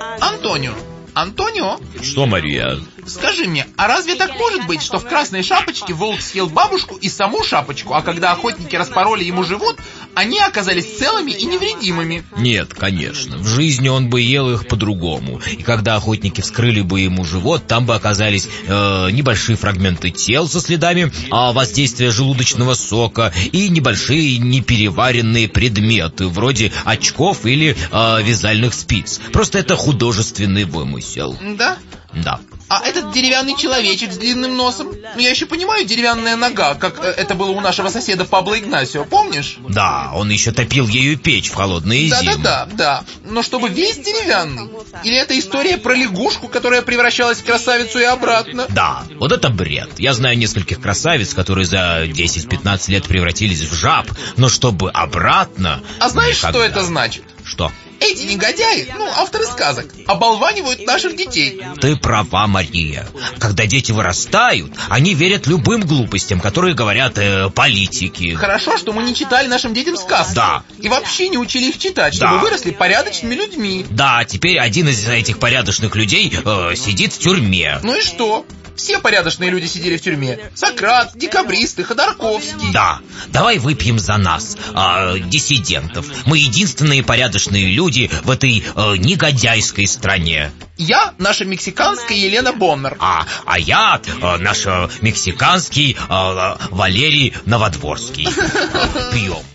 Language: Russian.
Антонио, Антонио, Что, Мария? скажи мне, а разве так может быть, что в красной шапочке волк съел бабушку и саму шапочку, а когда охотники распороли ему живот, они оказались целыми и невредимыми? Нет, конечно. В жизни он бы ел их по-другому. И когда охотники вскрыли бы ему живот, там бы оказались э, небольшие фрагменты тел со следами а, воздействия желудочного сока и небольшие непереваренные предметы, вроде очков или э, вязальных спиц. Просто это художественный вымысел. Да? Да. А этот деревянный человечек с длинным носом? Ну, я еще понимаю, деревянная нога, как э, это было у нашего соседа Пабло Игнасио, помнишь? Да, он еще топил ею печь в холодные зимы. Да-да-да, да. Но чтобы весь деревянный? Или это история про лягушку, которая превращалась в красавицу и обратно? Да, вот это бред. Я знаю нескольких красавиц, которые за 10-15 лет превратились в жаб, но чтобы обратно... А знаешь, что никогда. это значит? Что? Эти негодяи, ну, авторы сказок, оболванивают наших детей. Ты права, Мария. Когда дети вырастают, они верят любым глупостям, которые говорят э, политики. Хорошо, что мы не читали нашим детям сказки. Да. И вообще не учили их читать, чтобы Да. выросли порядочными людьми. Да, теперь один из этих порядочных людей э, сидит в тюрьме. Ну и что? Все порядочные люди сидели в тюрьме. Сократ, декабристы, Ходорковский. Да, давай выпьем за нас, а, диссидентов. Мы единственные порядочные люди в этой э, негодяйской стране. Я наша мексиканская Елена Боннер. А, а я э, наш э, мексиканский э, Валерий Новодворский. Пьем.